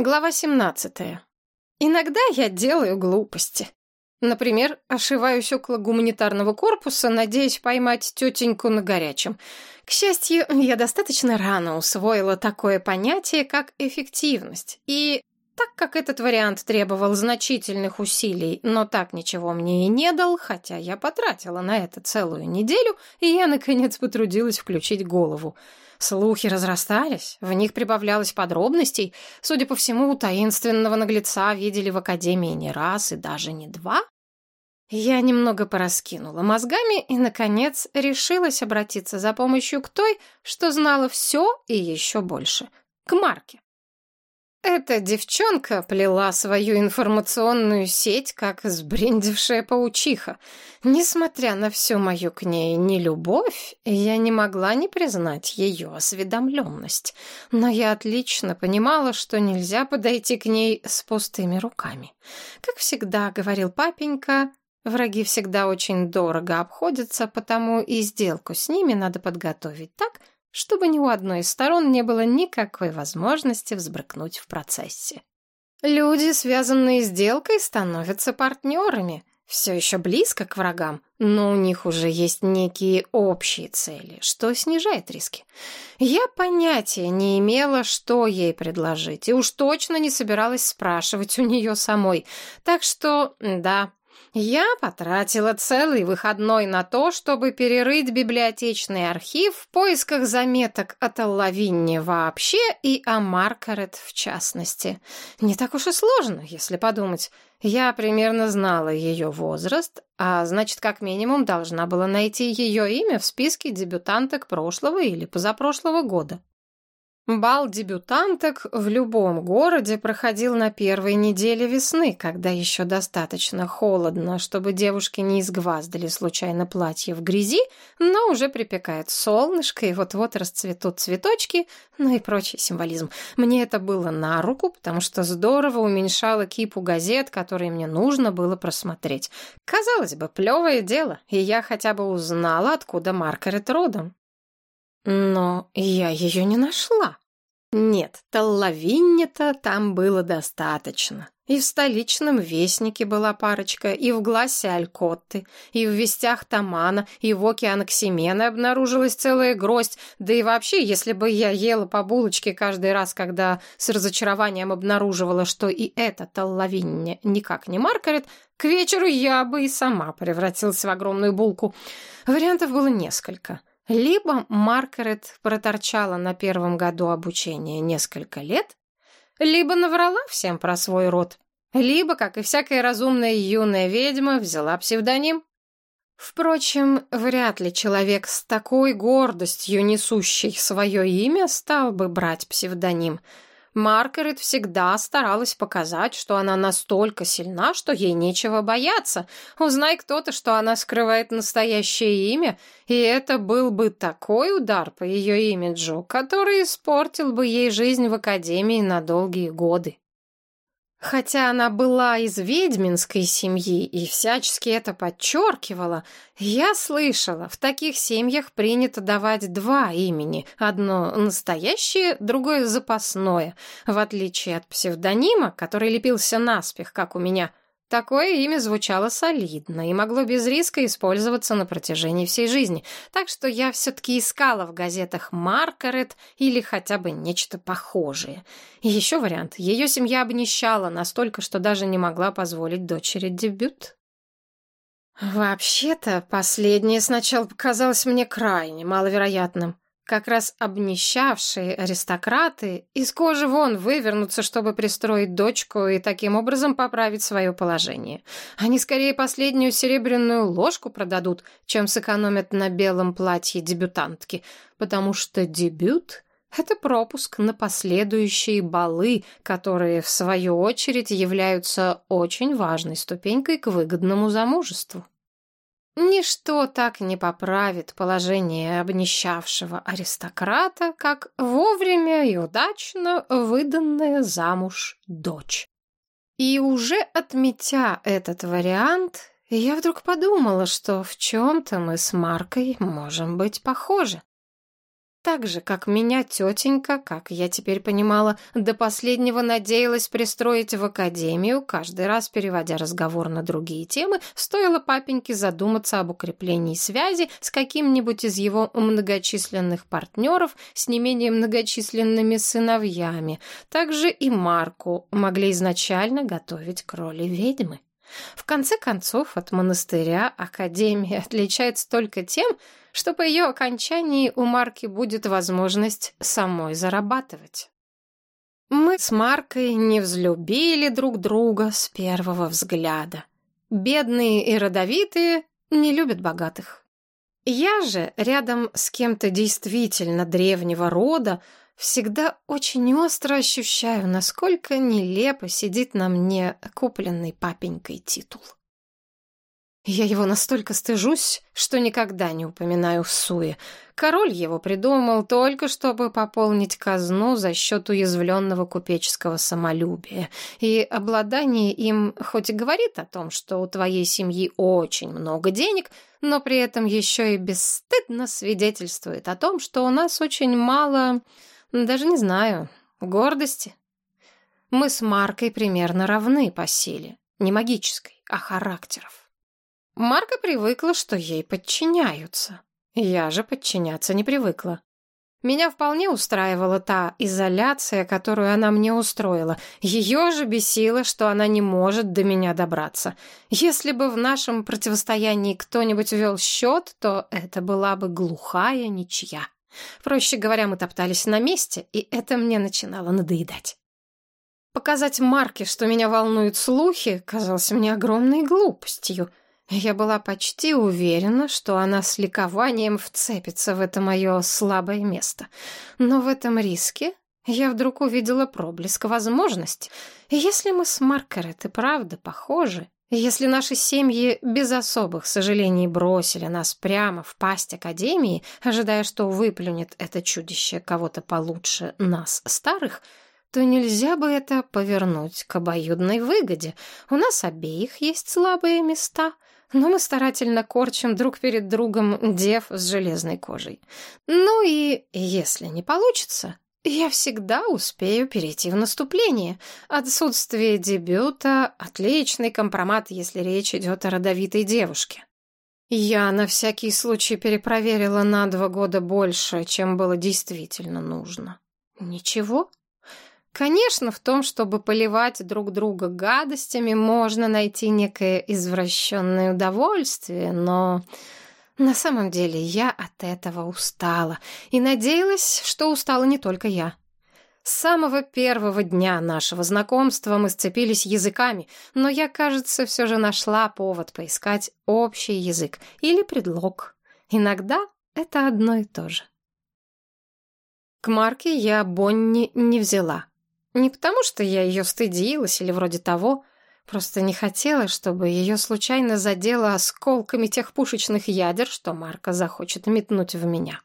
Глава 17. Иногда я делаю глупости. Например, ошиваюсь около гуманитарного корпуса, надеясь поймать тетеньку на горячем. К счастью, я достаточно рано усвоила такое понятие, как эффективность. И так как этот вариант требовал значительных усилий, но так ничего мне и не дал, хотя я потратила на это целую неделю, и я, наконец, потрудилась включить голову — Слухи разрастались, в них прибавлялось подробностей. Судя по всему, таинственного наглеца видели в Академии не раз и даже не два. Я немного пораскинула мозгами и, наконец, решилась обратиться за помощью к той, что знала все и еще больше — к Марке. Эта девчонка плела свою информационную сеть, как сбрендившая паучиха. Несмотря на всю мою к ней нелюбовь, я не могла не признать ее осведомленность. Но я отлично понимала, что нельзя подойти к ней с пустыми руками. Как всегда говорил папенька, враги всегда очень дорого обходятся, потому и сделку с ними надо подготовить так, чтобы ни у одной из сторон не было никакой возможности взбрыкнуть в процессе. Люди, связанные сделкой, становятся партнерами, все еще близко к врагам, но у них уже есть некие общие цели, что снижает риски. Я понятия не имела, что ей предложить, и уж точно не собиралась спрашивать у нее самой. Так что, да, я потратила целый выходной на то, чтобы перерыть библиотечный архив в поисках заметок о Лавинне вообще и о Маргарет в частности. Не так уж и сложно, если подумать. Я примерно знала ее возраст, а значит, как минимум должна была найти ее имя в списке дебютанток прошлого или позапрошлого года. Бал дебютанток в любом городе проходил на первой неделе весны, когда еще достаточно холодно, чтобы девушки не изгваздали случайно платье в грязи, но уже припекает солнышко, и вот-вот расцветут цветочки, ну и прочий символизм. Мне это было на руку, потому что здорово уменьшало кипу газет, которые мне нужно было просмотреть. Казалось бы, плевое дело, и я хотя бы узнала, откуда Маргарет родом. Но я ее не нашла. Нет, Таллавинне-то там было достаточно. И в столичном вестнике была парочка, и в гласе Алькотты, и в вестях Тамана, и в оке Анаксимены обнаружилась целая гроздь. Да и вообще, если бы я ела по булочке каждый раз, когда с разочарованием обнаруживала, что и эта Таллавинне никак не Маргарет, к вечеру я бы и сама превратилась в огромную булку. Вариантов было несколько. Либо Маргарет проторчала на первом году обучения несколько лет, либо наврала всем про свой род, либо, как и всякая разумная юная ведьма, взяла псевдоним. Впрочем, вряд ли человек с такой гордостью, несущий свое имя, стал бы брать псевдоним — Маргарет всегда старалась показать, что она настолько сильна, что ей нечего бояться. Узнай кто-то, что она скрывает настоящее имя, и это был бы такой удар по ее имиджу, который испортил бы ей жизнь в Академии на долгие годы. Хотя она была из ведьминской семьи и всячески это подчеркивала, я слышала, в таких семьях принято давать два имени, одно настоящее, другое запасное, в отличие от псевдонима, который лепился наспех, как у меня – Такое имя звучало солидно и могло без риска использоваться на протяжении всей жизни, так что я все-таки искала в газетах Маргарет или хотя бы нечто похожее. И еще вариант. Ее семья обнищала настолько, что даже не могла позволить дочери дебют. Вообще-то, последнее сначала показалось мне крайне маловероятным. Как раз обнищавшие аристократы из кожи вон вывернутся, чтобы пристроить дочку и таким образом поправить свое положение. Они скорее последнюю серебряную ложку продадут, чем сэкономят на белом платье дебютантки, потому что дебют — это пропуск на последующие балы, которые, в свою очередь, являются очень важной ступенькой к выгодному замужеству. Ничто так не поправит положение обнищавшего аристократа, как вовремя и удачно выданная замуж дочь. И уже отметя этот вариант, я вдруг подумала, что в чем-то мы с Маркой можем быть похожи. Так же, как меня тетенька, как я теперь понимала, до последнего надеялась пристроить в академию, каждый раз переводя разговор на другие темы, стоило папеньке задуматься об укреплении связи с каким-нибудь из его многочисленных партнеров с не менее многочисленными сыновьями. Также и Марку могли изначально готовить к роли ведьмы. В конце концов, от монастыря Академия отличается только тем, что по ее окончании у Марки будет возможность самой зарабатывать. Мы с Маркой не взлюбили друг друга с первого взгляда. Бедные и родовитые не любят богатых. Я же рядом с кем-то действительно древнего рода всегда очень остро ощущаю, насколько нелепо сидит на мне купленный папенькой титул. Я его настолько стыжусь, что никогда не упоминаю суе. Король его придумал только, чтобы пополнить казну за счет уязвленного купеческого самолюбия. И обладание им хоть и говорит о том, что у твоей семьи очень много денег, но при этом еще и бесстыдно свидетельствует о том, что у нас очень мало, даже не знаю, гордости. Мы с Маркой примерно равны по силе, не магической, а характеров. Марка привыкла, что ей подчиняются. Я же подчиняться не привыкла. Меня вполне устраивала та изоляция, которую она мне устроила. Ее же бесило, что она не может до меня добраться. Если бы в нашем противостоянии кто-нибудь вел счет, то это была бы глухая ничья. Проще говоря, мы топтались на месте, и это мне начинало надоедать. Показать Марке, что меня волнуют слухи, казалось мне огромной глупостью — я была почти уверена, что она с ликованием вцепится в это мое слабое место. Но в этом риске я вдруг увидела проблеск возможности. Если мы с Маргарет и правда похожи, если наши семьи без особых сожалений бросили нас прямо в пасть Академии, ожидая, что выплюнет это чудище кого-то получше нас, старых, то нельзя бы это повернуть к обоюдной выгоде. У нас обеих есть слабые места — но мы старательно корчим друг перед другом дев с железной кожей. Ну и если не получится, я всегда успею перейти в наступление. Отсутствие дебюта — отличный компромат, если речь идет о родовитой девушке. Я на всякий случай перепроверила на два года больше, чем было действительно нужно. Ничего. Конечно, в том, чтобы поливать друг друга гадостями, можно найти некое извращенное удовольствие, но на самом деле я от этого устала и надеялась, что устала не только я. С самого первого дня нашего знакомства мы сцепились языками, но я, кажется, все же нашла повод поискать общий язык или предлог. Иногда это одно и то же. К Марке я Бонни не взяла. Не потому, что я ее стыдилась или вроде того, просто не хотела, чтобы ее случайно задело осколками тех пушечных ядер, что Марка захочет метнуть в меня.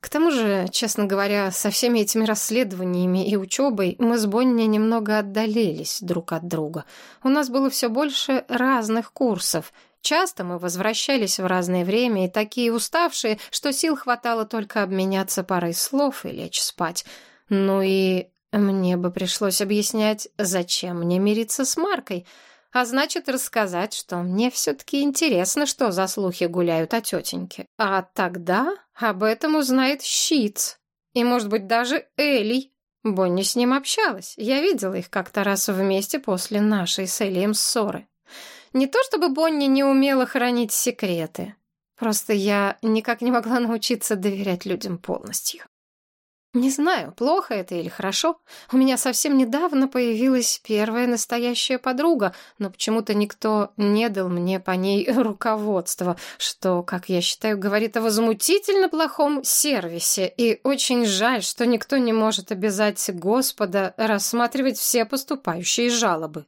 К тому же, честно говоря, со всеми этими расследованиями и учебой мы с Бонни немного отдалились друг от друга. У нас было все больше разных курсов. Часто мы возвращались в разное время и такие уставшие, что сил хватало только обменяться парой слов и лечь спать. Ну и мне бы пришлось объяснять, зачем мне мириться с Маркой, а значит рассказать, что мне все-таки интересно, что за слухи гуляют о тетеньке. А тогда об этом узнает Щиц, и, может быть, даже Элей. Бонни с ним общалась, я видела их как-то раз вместе после нашей с Элием ссоры. Не то чтобы Бонни не умела хранить секреты, просто я никак не могла научиться доверять людям полностью. Не знаю, плохо это или хорошо. У меня совсем недавно появилась первая настоящая подруга, но почему-то никто не дал мне по ней руководства, что, как я считаю, говорит о возмутительно плохом сервисе. И очень жаль, что никто не может обязать Господа рассматривать все поступающие жалобы.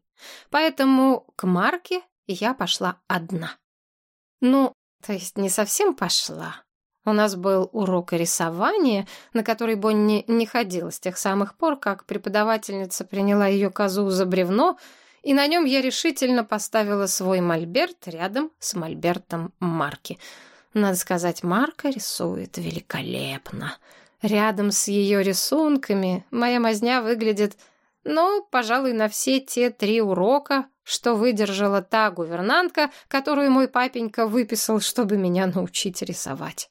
Поэтому к Марке я пошла одна. Ну, то есть не совсем пошла. У нас был урок рисования, на который Бонни не ходила с тех самых пор, как преподавательница приняла ее козу за бревно, и на нем я решительно поставила свой мольберт рядом с мольбертом Марки. Надо сказать, Марка рисует великолепно. Рядом с ее рисунками моя мазня выглядит, ну, пожалуй, на все те три урока, что выдержала та гувернантка, которую мой папенька выписал, чтобы меня научить рисовать.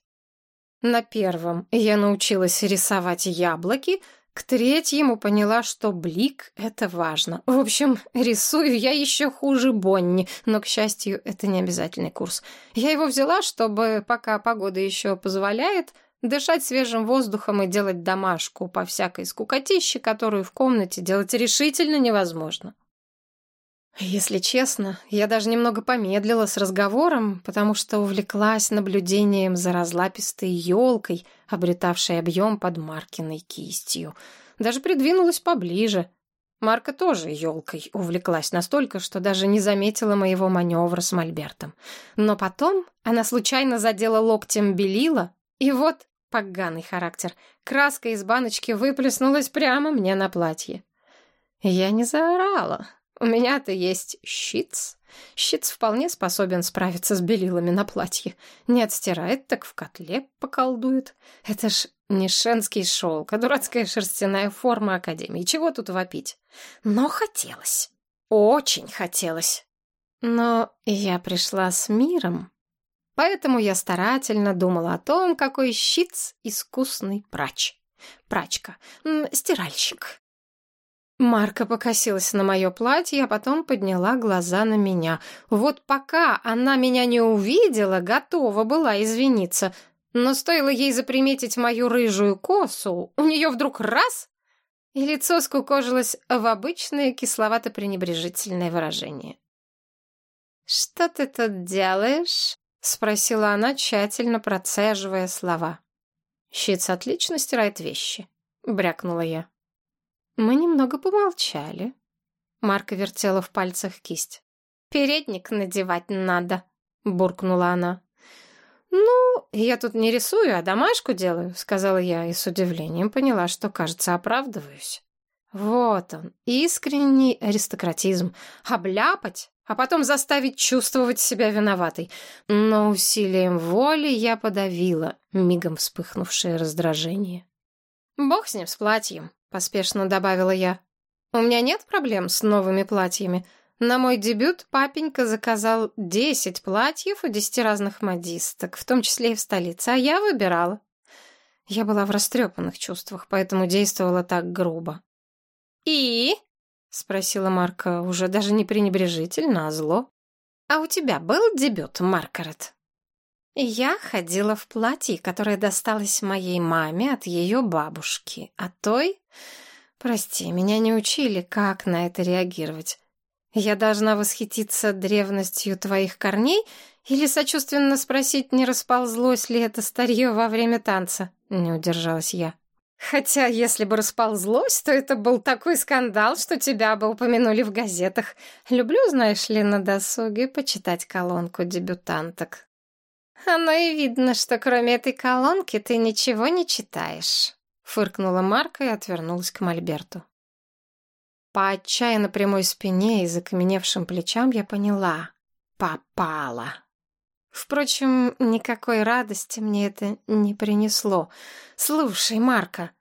На первом я научилась рисовать яблоки, к третьему поняла, что блик — это важно. В общем, рисую я еще хуже Бонни, но, к счастью, это не обязательный курс. Я его взяла, чтобы, пока погода еще позволяет, дышать свежим воздухом и делать домашку по всякой скукотище, которую в комнате делать решительно невозможно. Если честно, я даже немного помедлила с разговором, потому что увлеклась наблюдением за разлапистой елкой, обретавшей объем под Маркиной кистью. Даже придвинулась поближе. Марка тоже елкой увлеклась настолько, что даже не заметила моего маневра с мольбертом. Но потом она случайно задела локтем белила, и вот поганый характер. Краска из баночки выплеснулась прямо мне на платье. Я не заорала, у меня-то есть щитс. Щитс вполне способен справиться с белилами на платье. Не отстирает, так в котле поколдует. Это ж не шенский шелк, а дурацкая шерстяная форма Академии. Чего тут вопить? Но хотелось. Очень хотелось. Но я пришла с миром. Поэтому я старательно думала о том, какой щитс искусный прач. Прачка. Стиральщик. Марка покосилась на мое платье, а потом подняла глаза на меня. Вот пока она меня не увидела, готова была извиниться. Но стоило ей заприметить мою рыжую косу, у нее вдруг раз — и лицо скукожилось в обычное кисловато-пренебрежительное выражение. «Что ты тут делаешь?» — спросила она, тщательно процеживая слова. «Щиц отлично стирает вещи», — брякнула я. Мы немного помолчали. Марка вертела в пальцах кисть. «Передник надевать надо», — буркнула она. «Ну, я тут не рисую, а домашку делаю», — сказала я и с удивлением поняла, что, кажется, оправдываюсь. Вот он, искренний аристократизм. Обляпать, а потом заставить чувствовать себя виноватой. Но усилием воли я подавила мигом вспыхнувшее раздражение. Бог с ним, с платьем. — поспешно добавила я. «У меня нет проблем с новыми платьями. На мой дебют папенька заказал десять платьев у десяти разных модисток, в том числе и в столице, а я выбирала». Я была в растрепанных чувствах, поэтому действовала так грубо. «И?» — спросила Марка уже даже не пренебрежительно, а зло. «А у тебя был дебют, Маргарет?» Я ходила в платье, которое досталось моей маме от ее бабушки, а той... Прости, меня не учили, как на это реагировать. Я должна восхититься древностью твоих корней или сочувственно спросить, не расползлось ли это старье во время танца? Не удержалась я. Хотя, если бы расползлось, то это был такой скандал, что тебя бы упомянули в газетах. Люблю, знаешь ли, на досуге почитать колонку дебютанток. «Оно и видно, что кроме этой колонки ты ничего не читаешь», — фыркнула Марка и отвернулась к Мольберту. По отчаянно прямой спине и закаменевшим плечам я поняла — попала. Впрочем, никакой радости мне это не принесло. «Слушай, Марка...»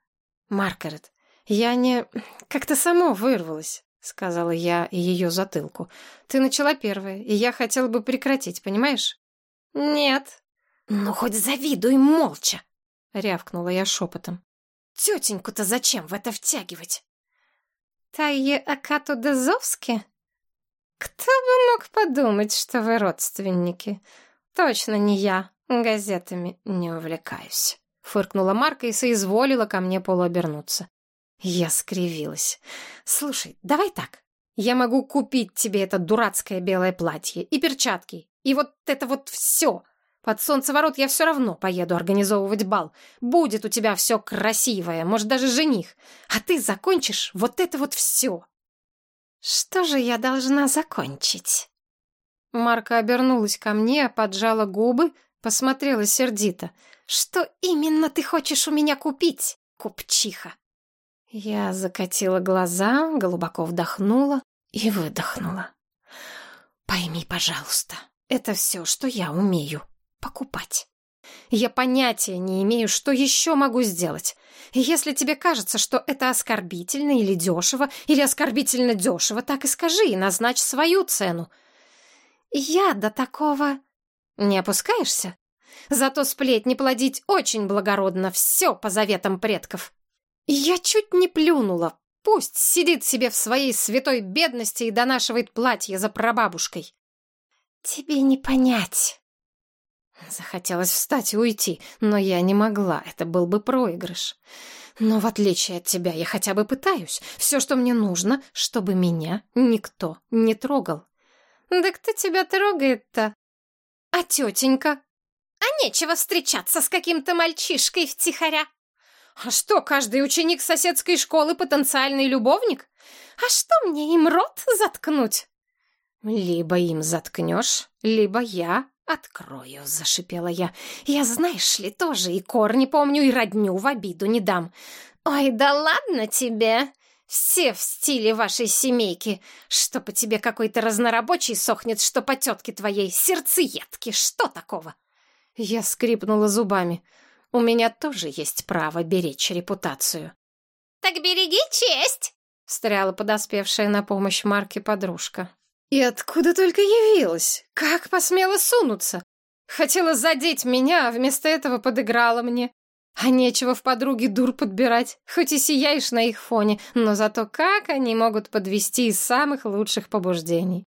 «Маргарет, я не... как-то само вырвалась», — сказала я ее затылку. «Ты начала первая, и я хотела бы прекратить, понимаешь?» «Нет». «Ну, хоть завидуй молча!» — рявкнула я шепотом. «Тетеньку-то зачем в это втягивать?» «Тайе Акату Дезовски?» «Кто бы мог подумать, что вы родственники? Точно не я, газетами не увлекаюсь», — фыркнула Марка и соизволила ко мне полуобернуться. Я скривилась. «Слушай, давай так. Я могу купить тебе это дурацкое белое платье и перчатки, и вот это вот все. Под солнцеворот я все равно поеду организовывать бал. Будет у тебя все красивое, может, даже жених. А ты закончишь вот это вот все. Что же я должна закончить? Марка обернулась ко мне, поджала губы, посмотрела сердито. Что именно ты хочешь у меня купить, купчиха? Я закатила глаза, глубоко вдохнула и выдохнула. Пойми, пожалуйста, это все, что я умею. покупать. Я понятия не имею, что еще могу сделать. если тебе кажется, что это оскорбительно или дешево, или оскорбительно дешево, так и скажи и назначь свою цену. Я до такого... Не опускаешься? Зато сплетни плодить очень благородно, все по заветам предков. Я чуть не плюнула. Пусть сидит себе в своей святой бедности и донашивает платье за прабабушкой. Тебе не понять. Захотелось встать и уйти, но я не могла, это был бы проигрыш. Но в отличие от тебя я хотя бы пытаюсь. Все, что мне нужно, чтобы меня никто не трогал. Да кто тебя трогает-то? А тетенька? А нечего встречаться с каким-то мальчишкой втихаря. А что, каждый ученик соседской школы потенциальный любовник? А что мне им рот заткнуть? Либо им заткнешь, либо я открою, зашипела я. Я, знаешь ли, тоже и корни помню, и родню в обиду не дам. Ой, да ладно тебе. Все в стиле вашей семейки. Что по тебе какой-то разнорабочий сохнет, что по тетке твоей сердцеедки. Что такого? Я скрипнула зубами. У меня тоже есть право беречь репутацию. «Так береги честь!» — встряла подоспевшая на помощь Марке подружка. И откуда только явилась? Как посмела сунуться? Хотела задеть меня, а вместо этого подыграла мне. А нечего в подруге дур подбирать, хоть и сияешь на их фоне, но зато как они могут подвести из самых лучших побуждений.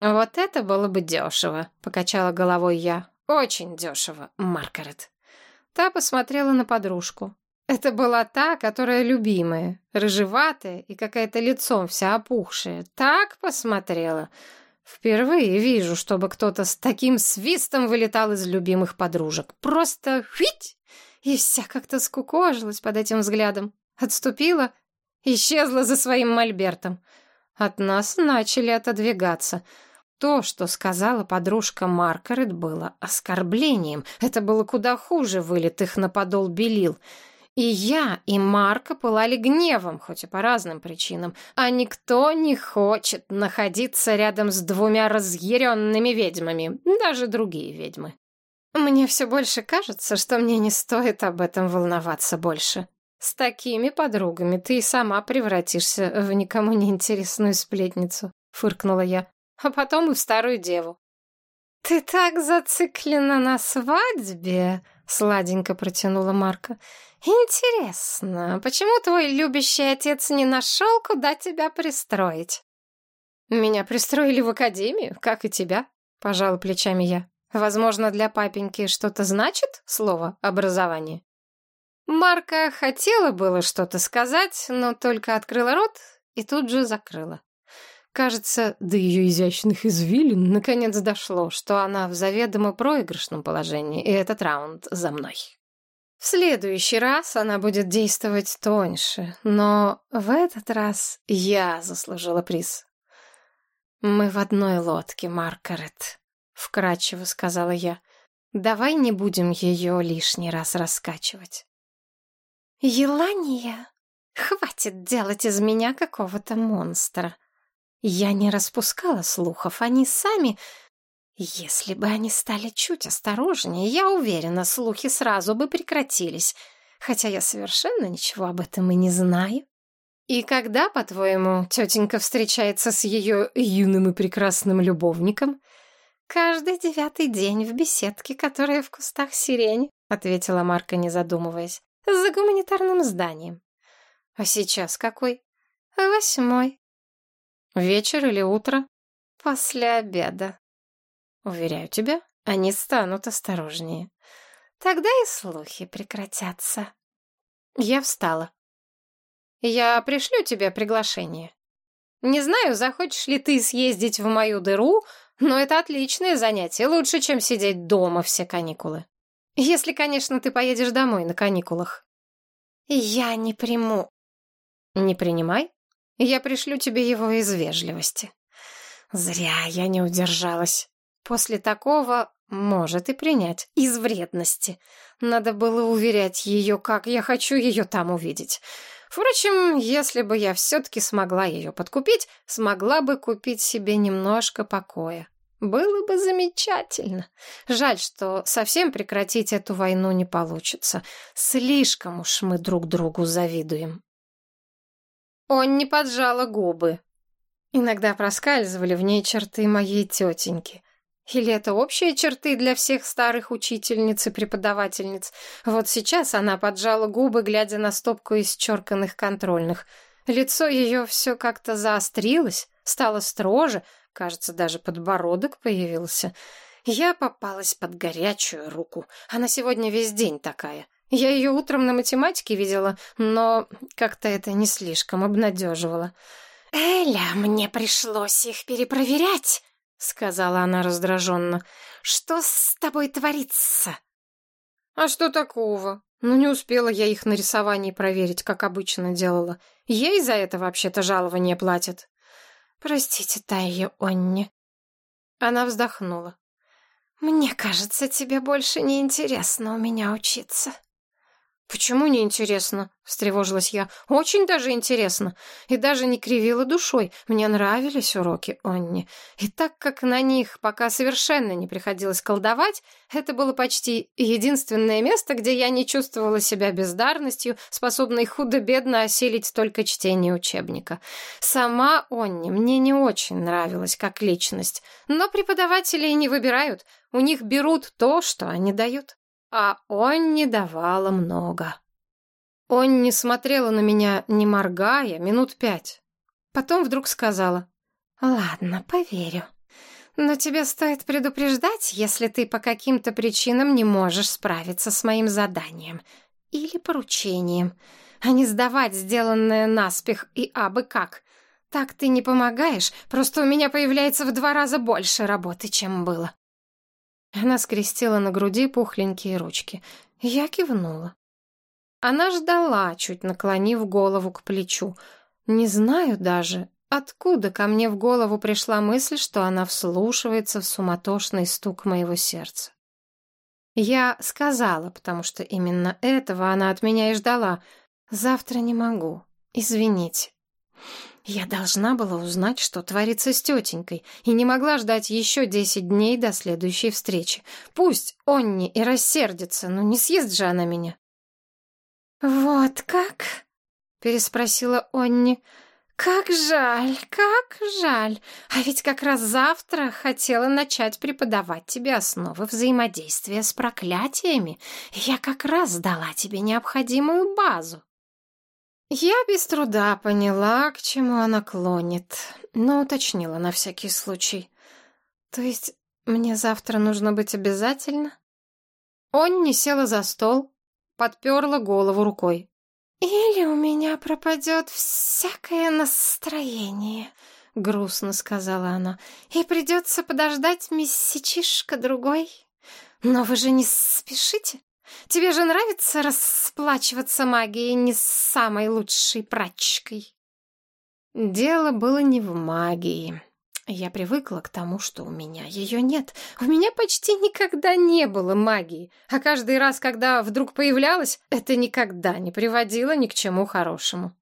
Вот это было бы дешево, покачала головой я. Очень дешево, Маргарет. Та посмотрела на подружку. Это была та, которая любимая, рыжеватая и какая-то лицом вся опухшая. Так посмотрела. Впервые вижу, чтобы кто-то с таким свистом вылетал из любимых подружек. Просто хвить! И вся как-то скукожилась под этим взглядом. Отступила, исчезла за своим мольбертом. От нас начали отодвигаться — то, что сказала подружка Маргарет, было оскорблением. Это было куда хуже вылитых на подол белил. И я, и Марка пылали гневом, хоть и по разным причинам. А никто не хочет находиться рядом с двумя разъяренными ведьмами, даже другие ведьмы. Мне все больше кажется, что мне не стоит об этом волноваться больше. С такими подругами ты и сама превратишься в никому не интересную сплетницу, фыркнула я а потом и в старую деву. «Ты так зациклена на свадьбе!» — сладенько протянула Марка. «Интересно, почему твой любящий отец не нашел, куда тебя пристроить?» «Меня пристроили в академию, как и тебя», — пожала плечами я. «Возможно, для папеньки что-то значит слово «образование»?» Марка хотела было что-то сказать, но только открыла рот и тут же закрыла. Кажется, до ее изящных извилин наконец дошло, что она в заведомо проигрышном положении, и этот раунд за мной. В следующий раз она будет действовать тоньше, но в этот раз я заслужила приз. «Мы в одной лодке, Маргарет», — вкратчиво сказала я. «Давай не будем ее лишний раз раскачивать». «Елания, хватит делать из меня какого-то монстра», я не распускала слухов, они сами... Если бы они стали чуть осторожнее, я уверена, слухи сразу бы прекратились, хотя я совершенно ничего об этом и не знаю. И когда, по-твоему, тетенька встречается с ее юным и прекрасным любовником? Каждый девятый день в беседке, которая в кустах сирени, ответила Марка, не задумываясь, за гуманитарным зданием. А сейчас какой? Восьмой. Вечер или утро? После обеда. Уверяю тебя, они станут осторожнее. Тогда и слухи прекратятся. Я встала. Я пришлю тебе приглашение. Не знаю, захочешь ли ты съездить в мою дыру, но это отличное занятие, лучше, чем сидеть дома все каникулы. Если, конечно, ты поедешь домой на каникулах. Я не приму. Не принимай. Я пришлю тебе его из вежливости. Зря я не удержалась. После такого может и принять. Из вредности. Надо было уверять ее, как я хочу ее там увидеть. Впрочем, если бы я все-таки смогла ее подкупить, смогла бы купить себе немножко покоя. Было бы замечательно. Жаль, что совсем прекратить эту войну не получится. Слишком уж мы друг другу завидуем. Он не поджала губы. Иногда проскальзывали в ней черты моей тетеньки. Или это общие черты для всех старых учительниц и преподавательниц? Вот сейчас она поджала губы, глядя на стопку исчерканных контрольных. Лицо ее все как-то заострилось, стало строже, кажется, даже подбородок появился. Я попалась под горячую руку. Она сегодня весь день такая. Я ее утром на математике видела, но как-то это не слишком обнадеживало. «Эля, мне пришлось их перепроверять», — сказала она раздраженно. «Что с тобой творится?» «А что такого? Ну, не успела я их на рисовании проверить, как обычно делала. Ей за это вообще-то жалование платят». «Простите, Тайя Онни». Она вздохнула. «Мне кажется, тебе больше не интересно у меня учиться». «Почему не интересно?» — встревожилась я. «Очень даже интересно. И даже не кривила душой. Мне нравились уроки Онни. И так как на них пока совершенно не приходилось колдовать, это было почти единственное место, где я не чувствовала себя бездарностью, способной худо-бедно осилить только чтение учебника. Сама Онни мне не очень нравилась как личность. Но преподаватели не выбирают. У них берут то, что они дают. А он не давала много. Он не смотрела на меня, не моргая, минут пять. Потом вдруг сказала, «Ладно, поверю. Но тебе стоит предупреждать, если ты по каким-то причинам не можешь справиться с моим заданием или поручением, а не сдавать сделанное наспех и абы как. Так ты не помогаешь, просто у меня появляется в два раза больше работы, чем было». Она скрестила на груди пухленькие ручки. Я кивнула. Она ждала, чуть наклонив голову к плечу. Не знаю даже, откуда ко мне в голову пришла мысль, что она вслушивается в суматошный стук моего сердца. Я сказала, потому что именно этого она от меня и ждала. Завтра не могу. Извините. Я должна была узнать, что творится с тетенькой, и не могла ждать еще десять дней до следующей встречи. Пусть Онни и рассердится, но не съест же она меня. «Вот как?» — переспросила Онни. «Как жаль, как жаль. А ведь как раз завтра хотела начать преподавать тебе основы взаимодействия с проклятиями. Я как раз дала тебе необходимую базу». Я без труда поняла, к чему она клонит, но уточнила на всякий случай. То есть мне завтра нужно быть обязательно? Он не села за стол, подперла голову рукой. «Или у меня пропадет всякое настроение», — грустно сказала она, «и придется подождать месячишка другой. Но вы же не спешите?» Тебе же нравится расплачиваться магией не с самой лучшей прачкой?» Дело было не в магии. Я привыкла к тому, что у меня ее нет. У меня почти никогда не было магии, а каждый раз, когда вдруг появлялась, это никогда не приводило ни к чему хорошему.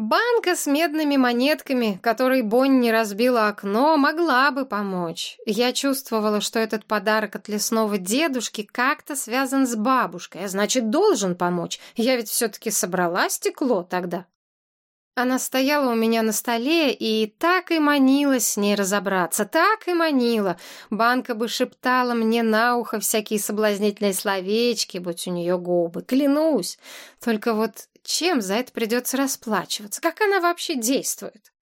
Банка с медными монетками, которой Бонни разбила окно, могла бы помочь. Я чувствовала, что этот подарок от лесного дедушки как-то связан с бабушкой, а значит, должен помочь. Я ведь все-таки собрала стекло тогда. Она стояла у меня на столе и так и манила с ней разобраться, так и манила. Банка бы шептала мне на ухо всякие соблазнительные словечки, будь у нее губы, клянусь. Только вот чем за это придется расплачиваться? Как она вообще действует?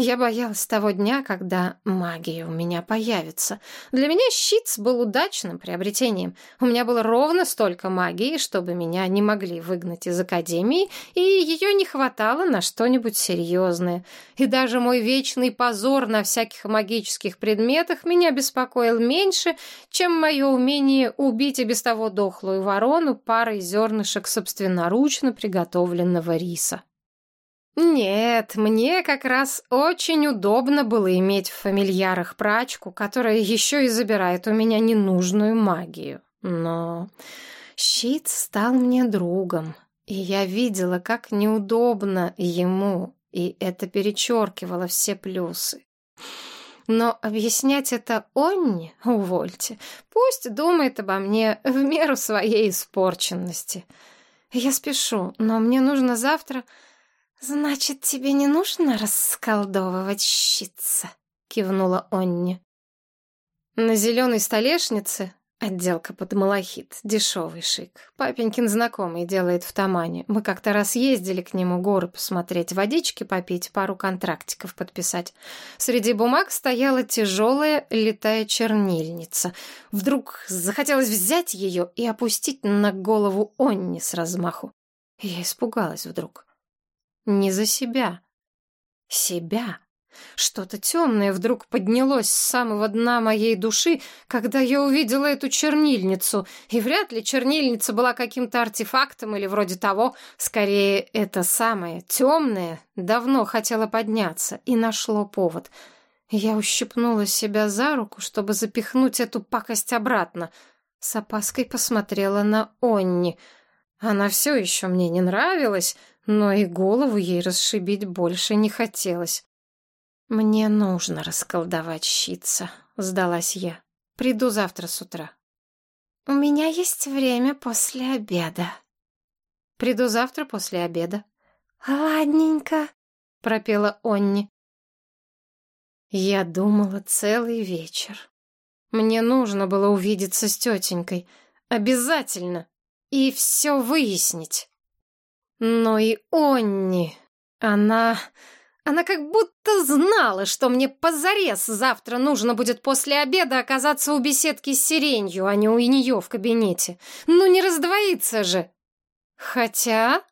Я боялась того дня, когда магия у меня появится. Для меня щит был удачным приобретением. У меня было ровно столько магии, чтобы меня не могли выгнать из академии, и ее не хватало на что-нибудь серьезное. И даже мой вечный позор на всяких магических предметах меня беспокоил меньше, чем мое умение убить и без того дохлую ворону парой зернышек собственноручно приготовленного риса. Нет, мне как раз очень удобно было иметь в фамильярах прачку, которая еще и забирает у меня ненужную магию. Но щит стал мне другом, и я видела, как неудобно ему, и это перечеркивало все плюсы. Но объяснять это Онне, увольте. Пусть думает обо мне в меру своей испорченности. Я спешу, но мне нужно завтра... Значит, тебе не нужно расколдовывать щитца? Кивнула Онне. На зеленой столешнице Отделка под малахит. Дешевый шик. Папенькин знакомый делает в Тамане. Мы как-то раз ездили к нему горы посмотреть, водички попить, пару контрактиков подписать. Среди бумаг стояла тяжелая летая чернильница. Вдруг захотелось взять ее и опустить на голову Онни с размаху. Я испугалась вдруг. Не за себя. Себя. Что-то темное вдруг поднялось с самого дна моей души, когда я увидела эту чернильницу. И вряд ли чернильница была каким-то артефактом или вроде того. Скорее, это самое темное давно хотело подняться и нашло повод. Я ущипнула себя за руку, чтобы запихнуть эту пакость обратно. С опаской посмотрела на Онни. Она все еще мне не нравилась, но и голову ей расшибить больше не хотелось. «Мне нужно расколдовать щитца», — сдалась я. «Приду завтра с утра». «У меня есть время после обеда». «Приду завтра после обеда». «Ладненько», — пропела Онни. Я думала целый вечер. Мне нужно было увидеться с тетенькой. Обязательно. И все выяснить. Но и Онни, она... Она как будто знала, что мне позарез завтра нужно будет после обеда оказаться у беседки с сиренью, а не у нее в кабинете. Ну не раздвоится же. Хотя...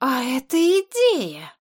А это идея.